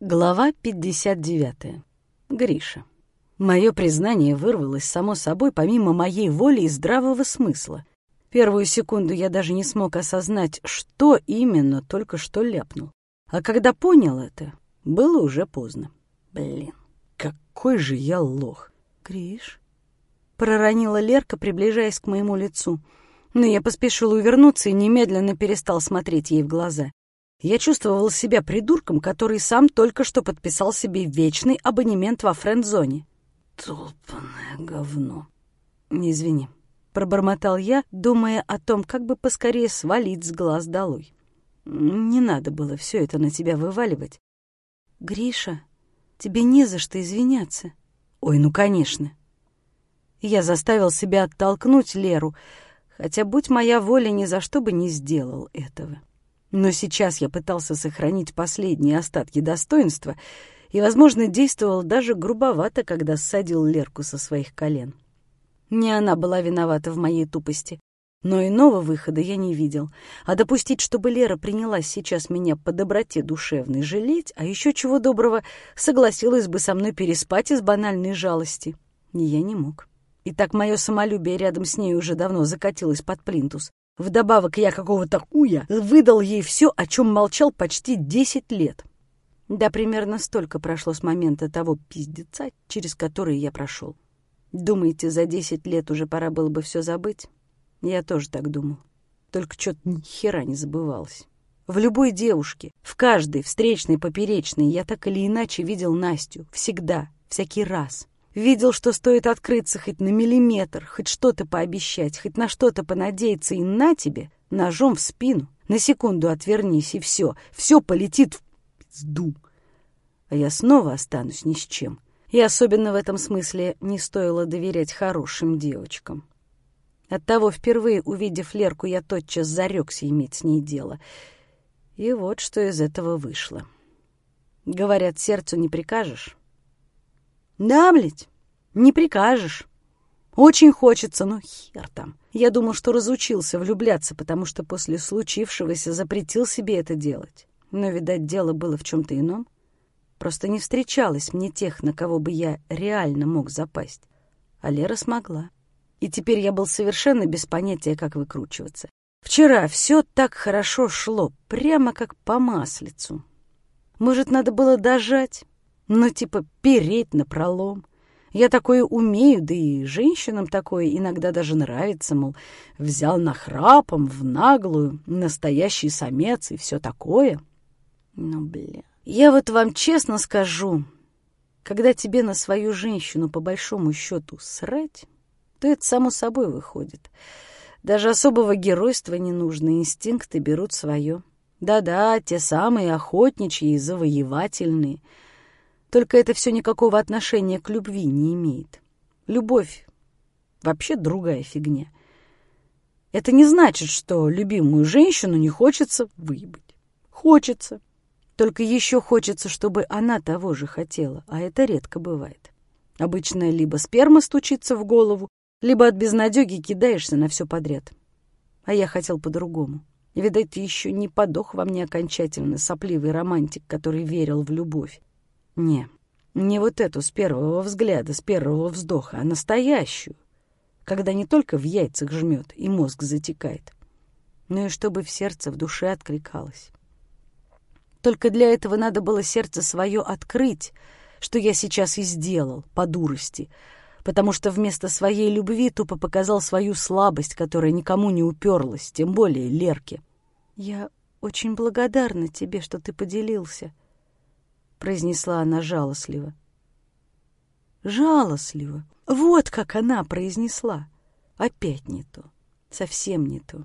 Глава 59. Гриша. Мое признание вырвалось само собой помимо моей воли и здравого смысла. Первую секунду я даже не смог осознать, что именно только что ляпнул. А когда понял это, было уже поздно. Блин, какой же я лох. Гриш, проронила Лерка, приближаясь к моему лицу. Но я поспешил увернуться и немедленно перестал смотреть ей в глаза. Я чувствовал себя придурком, который сам только что подписал себе вечный абонемент во френд-зоне. «Толпанное говно!» «Извини», — пробормотал я, думая о том, как бы поскорее свалить с глаз долой. «Не надо было все это на тебя вываливать». «Гриша, тебе не за что извиняться». «Ой, ну, конечно». Я заставил себя оттолкнуть Леру, хотя, будь моя воля, ни за что бы не сделал этого. Но сейчас я пытался сохранить последние остатки достоинства и, возможно, действовал даже грубовато, когда ссадил Лерку со своих колен. Не она была виновата в моей тупости, но иного выхода я не видел. А допустить, чтобы Лера принялась сейчас меня по доброте душевной жалеть, а еще чего доброго, согласилась бы со мной переспать из банальной жалости, я не мог. И так мое самолюбие рядом с ней уже давно закатилось под плинтус. Вдобавок я какого-то уя выдал ей все, о чем молчал почти десять лет. Да, примерно столько прошло с момента того пиздеца, через который я прошел. Думаете, за десять лет уже пора было бы все забыть? Я тоже так думал. Только что-то ни хера не забывалось. В любой девушке, в каждой встречной, поперечной, я так или иначе видел Настю. Всегда, всякий раз. Видел, что стоит открыться хоть на миллиметр, хоть что-то пообещать, хоть на что-то понадеяться, и на тебе, ножом в спину. На секунду отвернись, и все, все полетит в пизду. А я снова останусь ни с чем. И особенно в этом смысле не стоило доверять хорошим девочкам. Оттого, впервые увидев Лерку, я тотчас зарекся иметь с ней дело. И вот что из этого вышло. Говорят, сердцу не прикажешь, да, блядь, не прикажешь. Очень хочется, но хер там. Я думал, что разучился влюбляться, потому что после случившегося запретил себе это делать. Но, видать, дело было в чем-то ином. Просто не встречалось мне тех, на кого бы я реально мог запасть. А Лера смогла. И теперь я был совершенно без понятия, как выкручиваться. Вчера все так хорошо шло, прямо как по маслицу. Может, надо было дожать? Ну, типа, переть на пролом. Я такое умею, да и женщинам такое иногда даже нравится, мол, взял нахрапом, в наглую, настоящий самец и все такое. Ну, бля. Я вот вам честно скажу, когда тебе на свою женщину по большому счету срать, то это само собой выходит. Даже особого геройства не нужно, инстинкты берут свое. Да-да, те самые охотничьи и завоевательные — только это все никакого отношения к любви не имеет. Любовь — вообще другая фигня. Это не значит, что любимую женщину не хочется выебать. Хочется. Только еще хочется, чтобы она того же хотела, а это редко бывает. Обычно либо сперма стучится в голову, либо от безнадеги кидаешься на все подряд. А я хотел по-другому. Видать, еще не подох во мне окончательно, сопливый романтик, который верил в любовь. Не, не вот эту с первого взгляда, с первого вздоха, а настоящую, когда не только в яйцах жмет и мозг затекает, но и чтобы в сердце, в душе откликалось. Только для этого надо было сердце свое открыть, что я сейчас и сделал, по дурости, потому что вместо своей любви тупо показал свою слабость, которая никому не уперлась, тем более Лерке. «Я очень благодарна тебе, что ты поделился», — произнесла она жалостливо. Жалостливо. Вот как она произнесла. Опять не то. Совсем не то.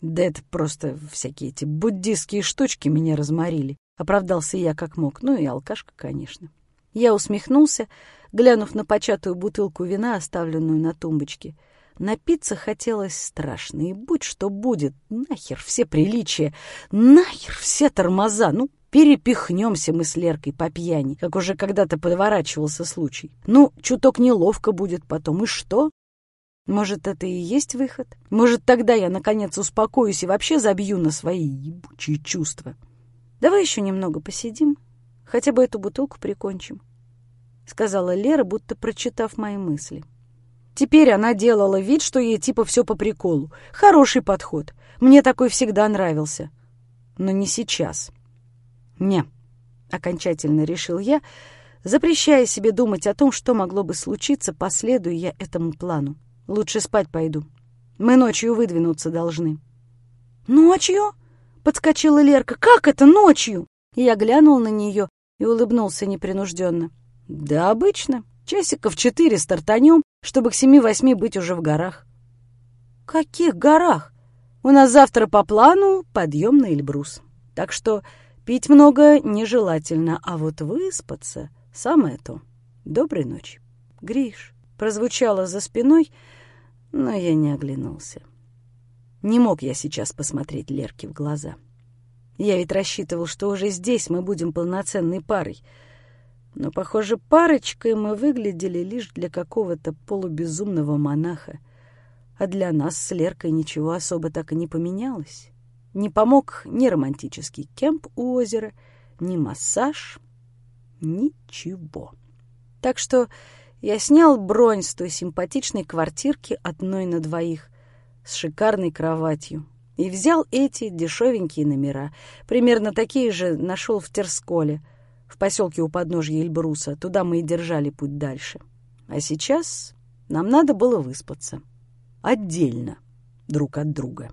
Да это просто всякие эти буддистские штучки меня разморили. Оправдался я как мог. Ну и алкашка, конечно. Я усмехнулся, глянув на початую бутылку вина, оставленную на тумбочке. Напиться хотелось страшно, и будь что будет, нахер все приличия, нахер все тормоза, ну, Перепихнемся мы с Леркой по пьяни, как уже когда-то подворачивался случай. Ну, чуток неловко будет потом, и что? Может, это и есть выход? Может, тогда я, наконец, успокоюсь и вообще забью на свои ебучие чувства? Давай еще немного посидим, Хотя бы эту бутылку прикончим», — сказала Лера, будто прочитав мои мысли. Теперь она делала вид, что ей типа все по приколу. Хороший подход. Мне такой всегда нравился. Но не сейчас. Не, окончательно решил я, запрещая себе думать о том, что могло бы случиться, последуя я этому плану. Лучше спать пойду. Мы ночью выдвинуться должны. «Ночью?» — подскочила Лерка. «Как это ночью?» Я глянул на нее и улыбнулся непринужденно. «Да обычно. Часиков четыре стартанем, чтобы к семи-восьми быть уже в горах». «Каких горах?» «У нас завтра по плану подъем на Эльбрус. Так что пить много нежелательно, а вот выспаться — самое то. Доброй ночи». «Гриш», — прозвучало за спиной, но я не оглянулся. Не мог я сейчас посмотреть Лерке в глаза. Я ведь рассчитывал, что уже здесь мы будем полноценной парой — но, похоже, парочкой мы выглядели лишь для какого-то полубезумного монаха. А для нас с Леркой ничего особо так и не поменялось. Не помог ни романтический кемп у озера, ни массаж, ничего. Так что я снял бронь с той симпатичной квартирки одной на двоих с шикарной кроватью и взял эти дешевенькие номера. Примерно такие же нашел в Терсколе — в поселке у подножья Эльбруса. Туда мы и держали путь дальше. А сейчас нам надо было выспаться. Отдельно друг от друга.